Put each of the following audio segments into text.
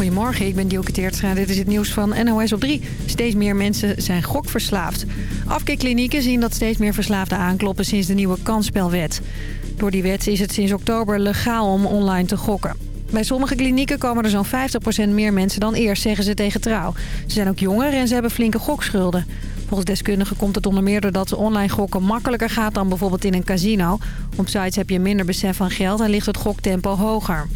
Goedemorgen, ik ben Dielke Teertstra. Dit is het nieuws van NOS op 3. Steeds meer mensen zijn gokverslaafd. Afkeerklinieken zien dat steeds meer verslaafden aankloppen sinds de nieuwe kansspelwet. Door die wet is het sinds oktober legaal om online te gokken. Bij sommige klinieken komen er zo'n 50% meer mensen dan eerst, zeggen ze tegen Trouw. Ze zijn ook jonger en ze hebben flinke gokschulden. Volgens deskundigen komt het onder meer doordat online gokken makkelijker gaat dan bijvoorbeeld in een casino. Op sites heb je minder besef van geld en ligt het goktempo hoger.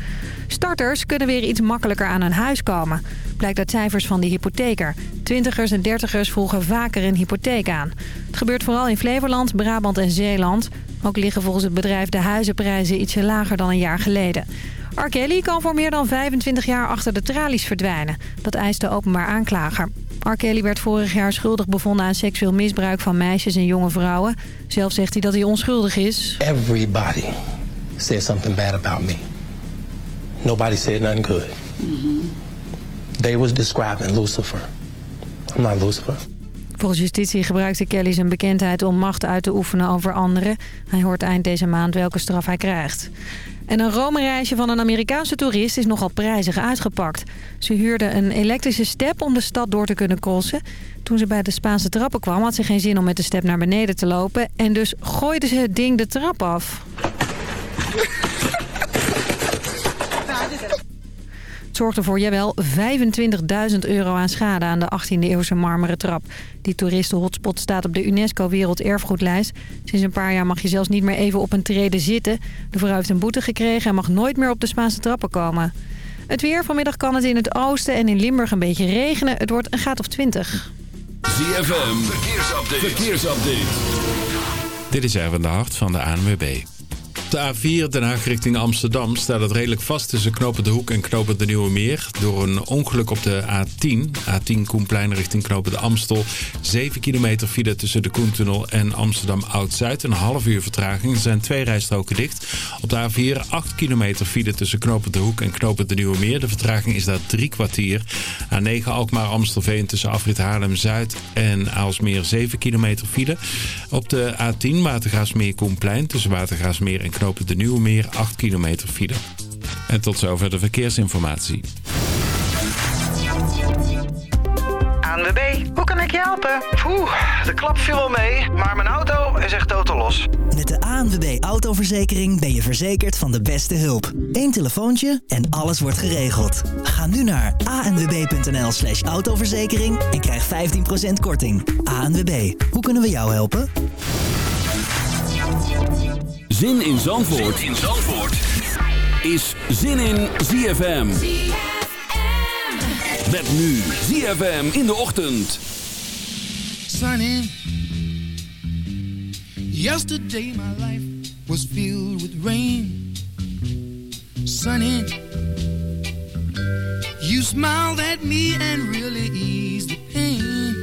Starters kunnen weer iets makkelijker aan hun huis komen. Blijkt uit cijfers van de hypotheker. Twintigers en dertigers vroegen vaker een hypotheek aan. Het gebeurt vooral in Flevoland, Brabant en Zeeland. Ook liggen volgens het bedrijf de huizenprijzen ietsje lager dan een jaar geleden. R. Kan voor meer dan 25 jaar achter de tralies verdwijnen. Dat eist de openbaar aanklager. R. Kelly werd vorig jaar schuldig bevonden aan seksueel misbruik van meisjes en jonge vrouwen. Zelf zegt hij dat hij onschuldig is. Everybody said something bad about me. Nobody said nothing good. They was describing Lucifer. I'm not Lucifer. Volgens justitie gebruikte Kelly zijn bekendheid om macht uit te oefenen over anderen. Hij hoort eind deze maand welke straf hij krijgt. En een Rome-reisje van een Amerikaanse toerist is nogal prijzig uitgepakt. Ze huurde een elektrische step om de stad door te kunnen crossen. Toen ze bij de Spaanse trappen kwam had ze geen zin om met de step naar beneden te lopen. En dus gooide ze het ding de trap af. Zorgde voor, jawel, 25.000 euro aan schade aan de 18e-eeuwse marmeren trap. Die toeristenhotspot staat op de UNESCO Werelderfgoedlijst. Sinds een paar jaar mag je zelfs niet meer even op een trede zitten. De vrouw heeft een boete gekregen en mag nooit meer op de Spaanse trappen komen. Het weer. Vanmiddag kan het in het oosten en in Limburg een beetje regenen. Het wordt een graad of 20. ZFM, verkeersupdate. verkeersupdate. Dit is Erwin de Hart van de ANWB. De A4 Den Haag richting Amsterdam staat het redelijk vast tussen Knopen de Hoek en Knopen de Nieuwe Meer. Door een ongeluk op de A10. A10 Koenplein richting Knopen de Amstel. 7 kilometer file tussen de Koentunnel en Amsterdam Oud-Zuid. Een half uur vertraging. Er zijn twee rijstroken dicht. Op de A4 8 kilometer file tussen Knopen de Hoek en Knopen de Nieuwe Meer. De vertraging is daar drie kwartier. A9 Alkmaar Amstelveen tussen Afrit Haarlem-Zuid en Aalsmeer 7 kilometer file. Op de A10 Watergaasmeer Koenplein tussen Watergaasmeer en Knopen de Nieuwe Meer 8 kilometer file. En tot zover de verkeersinformatie. ANWB, hoe kan ik je helpen? Oeh, de klap viel wel mee, maar mijn auto is echt totaal los. Met de ANWB Autoverzekering ben je verzekerd van de beste hulp. Eén telefoontje en alles wordt geregeld. Ga nu naar anwb.nl slash autoverzekering en krijg 15% korting. ANWB, hoe kunnen we jou helpen? Zin in Zandvoort, zin in Zandvoort. is Zin in ZFM. Met nu ZFM in de ochtend. Sunny. Yesterday my life was filled with rain. Sunny. You smiled at me and really eased the pain.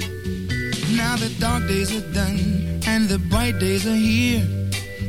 Now the dark days are done and the bright days are here.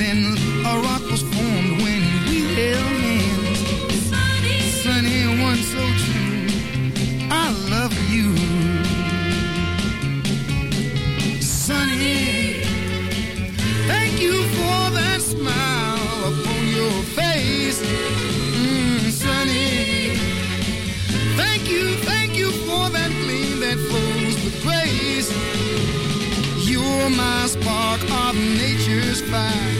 Then a rock was formed when we held hands. Sunny, one so true. I love you. Sunny, thank you for that smile upon your face. Mm, sunny, thank you, thank you for that gleam that flows with grace. You're my spark of nature's fire.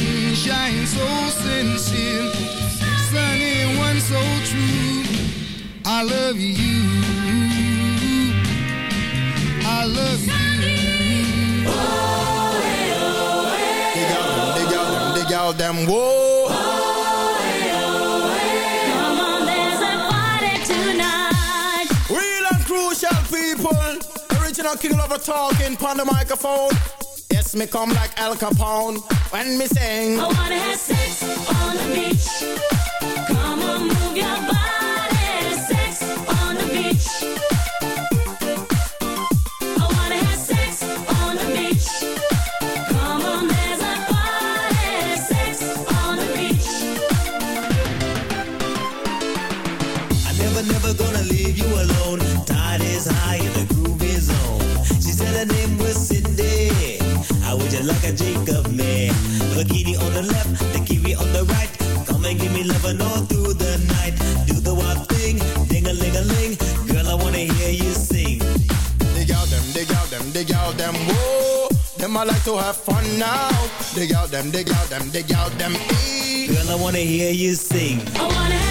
so true. I love you. I love you. Dig out them, dig out them, dig out them, whoa. Come on, there's a party tonight. Real and crucial people. Original King Lover talking on the microphone. Yes, me come like Al Capone when me sing. I wanna have sex on the beach. Man? Bikini on the left, the kiwi on the right. Come and give me loving all through the night. Do the wild thing, ding a ling a ling. Girl, I wanna hear you sing. Dig out them, dig out them, dig out them, whoa. Them I like to have fun now. Dig out them, dig out them, dig out them, ee. Girl, I wanna hear you sing. I wanna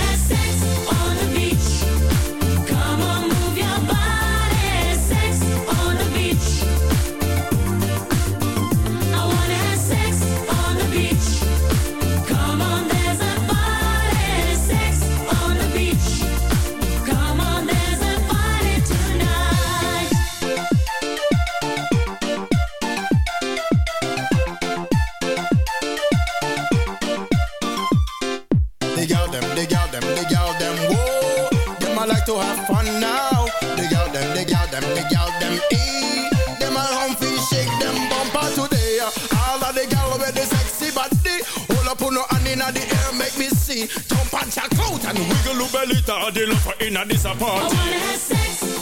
daughter, the lover in a disappointment. I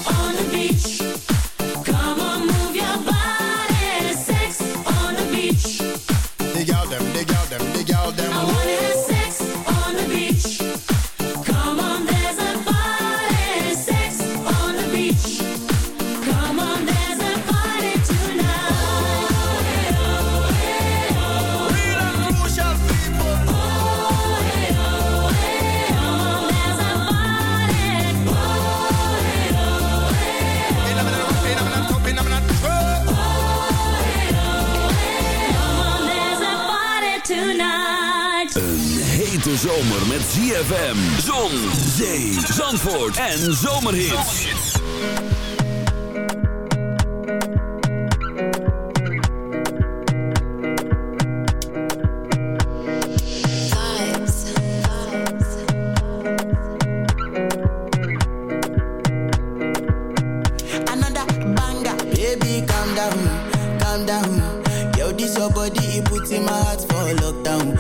on the beach. ZFM, zon, zee, zandvoort en zomerhits. Another banger. Baby, calm down, calm down. Yo, this your body, it puts in my heart for lockdown, for lockdown,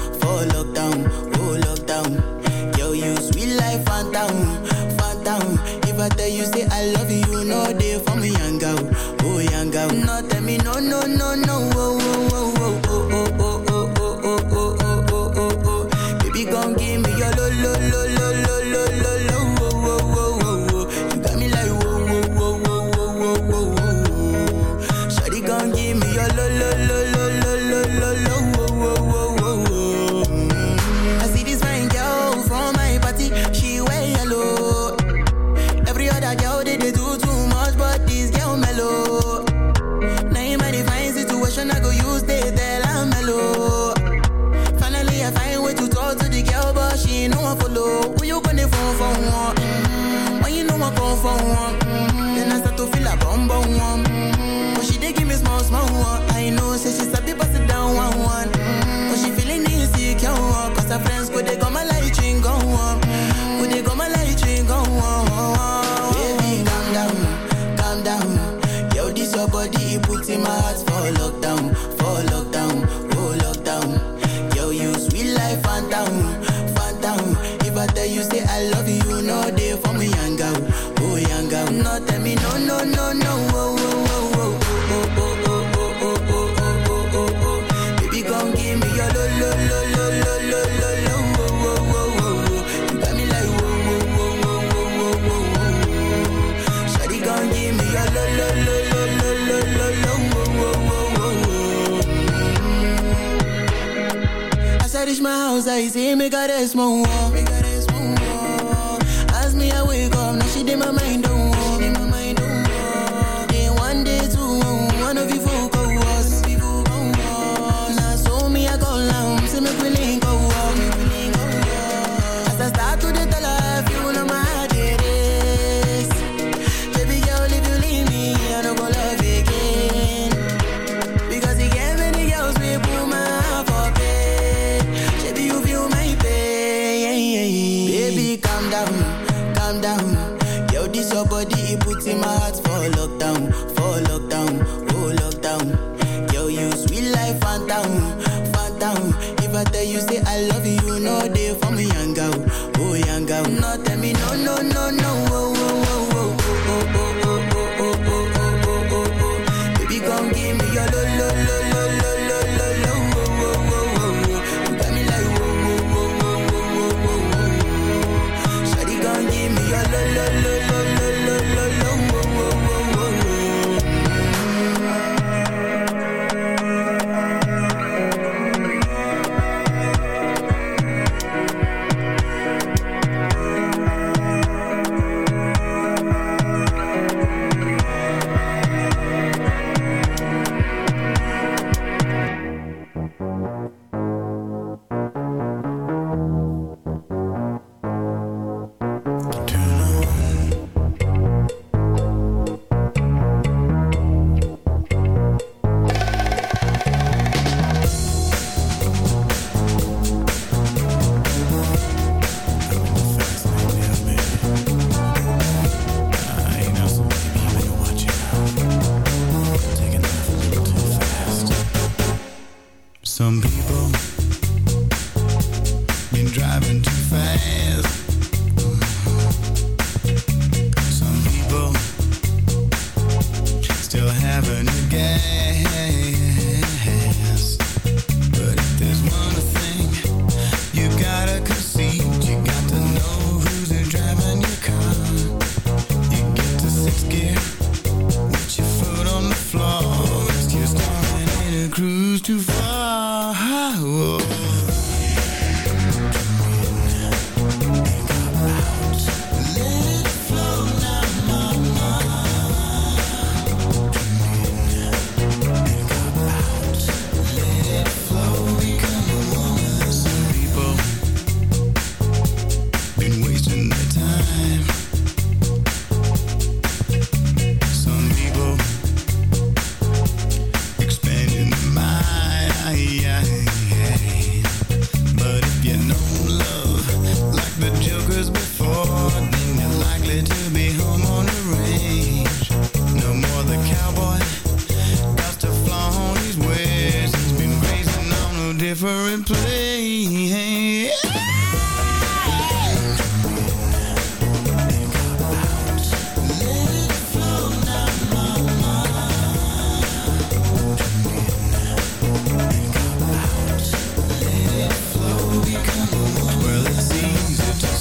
my house, I see me carezmo.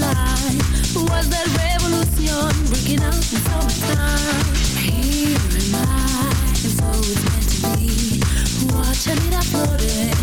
light was that revolution breaking out in summertime. Here am I, and so it's meant to be. Watching it uploading.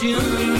June.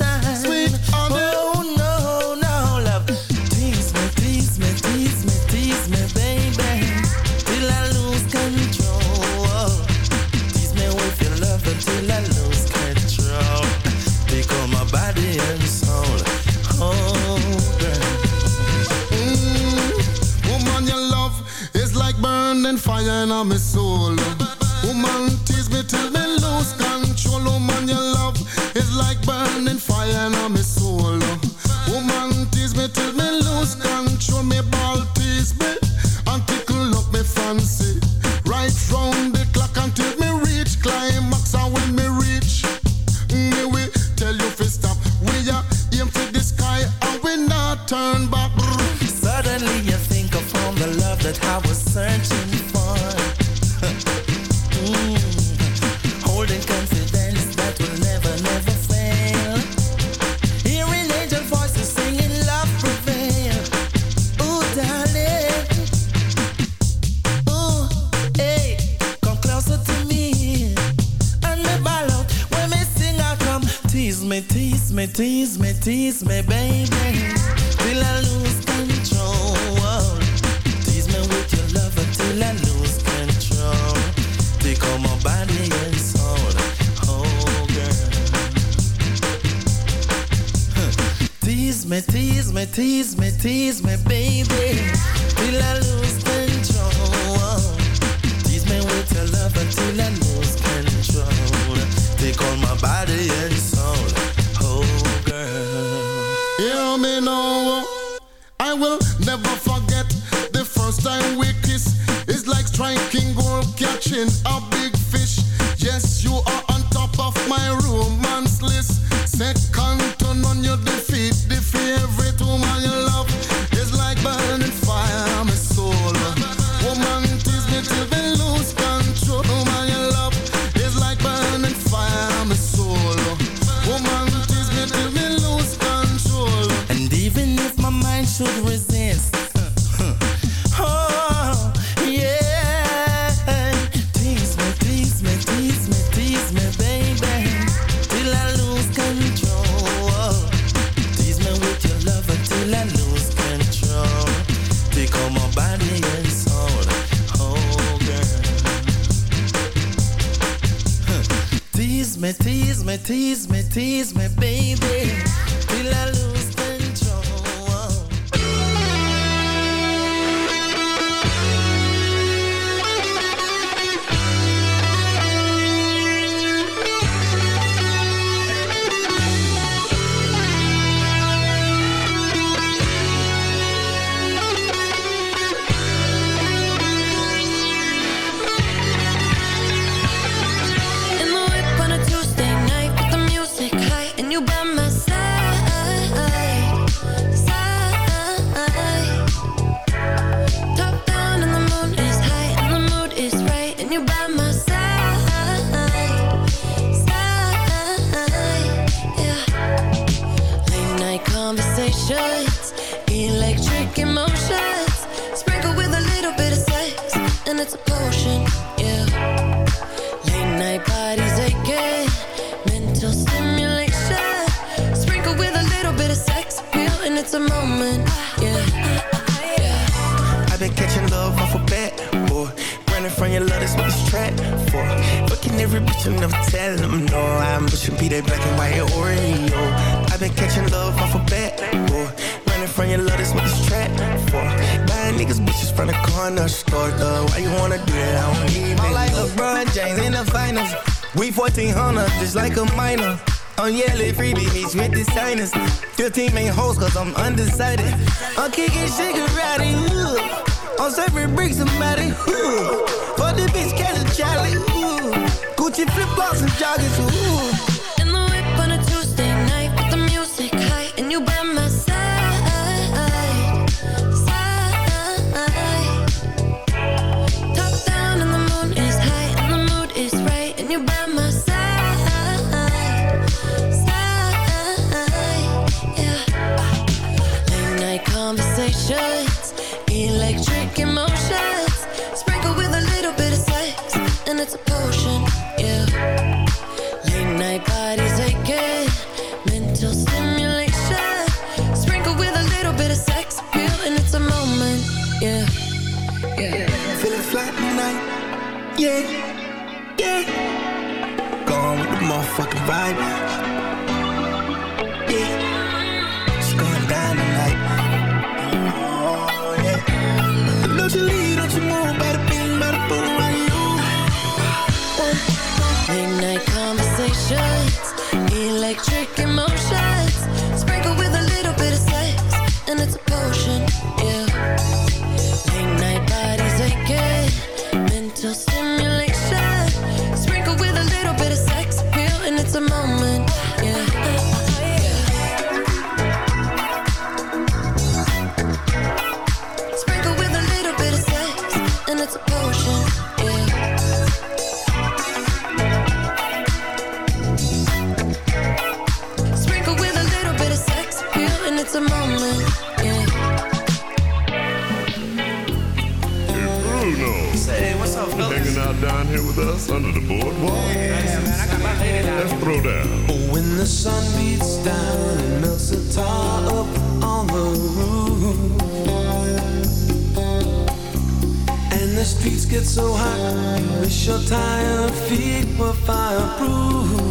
I will never forget the first time we kissed. It's like striking gold, catching a big fish. Yes, you are on top of my romance list. Second to none, you Yeah. yeah. I've been catching love off a bat, boy. Running from your love, that's what this trap for. Fucking every bitch, I'm never telling no. I'm pushing be that black and white Oreo. I've been catching love off a bat, boy. Running from your love, that's what this trap for. Buying niggas bitches from the corner store, though. Why you wanna do that? I don't even know. I'm like LeBron James in the finals. We 1400, just like a minor. I'm yelling freebie beats with the signers. 15 main hoes, cause I'm undecided. I'm kicking Shigarati, ooh. I'm serving bricks somebody, ooh. For the bitch, catch a Charlie, ooh. Gucci flip flops and joggers, ooh. Conversations, potion. Yeah. Us under the boardwalk. Let's throw down. When the sun beats down and melts the tar up on the roof And the streets get so hot wish your tired feet were fireproof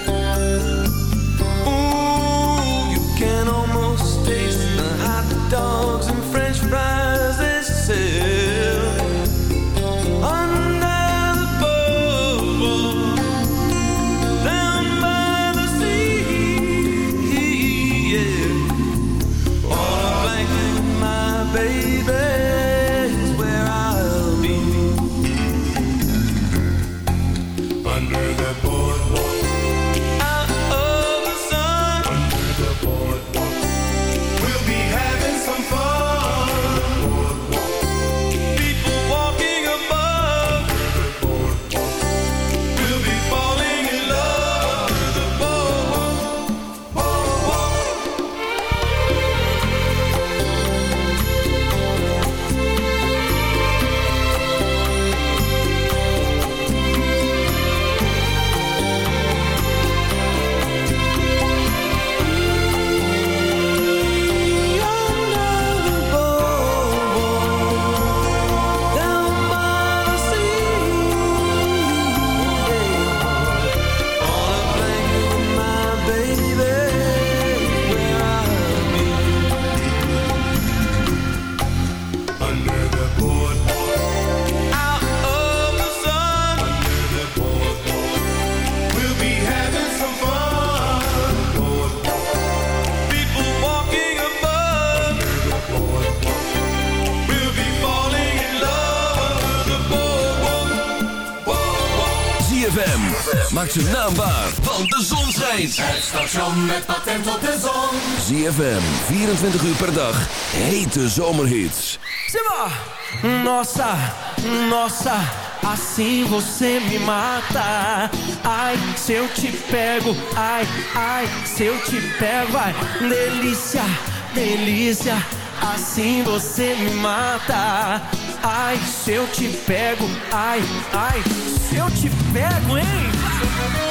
Het station met patent op de zon. ZFM, 24 uur per dag. Hete zomerhits. Simba! Nossa, nossa, assim você me mata. Ai, se eu te pego, ai, ai, se eu te pego, ai, delícia, delícia, assim você me mata. Ai, se eu te pego, ai, ai, se eu te pego, hein?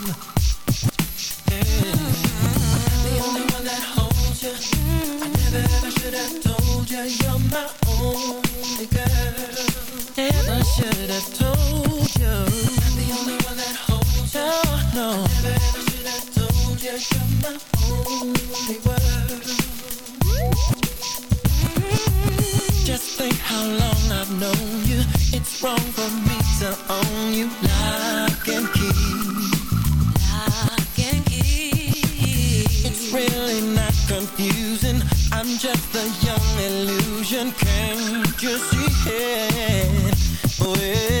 Can't you see it? Oh, yeah.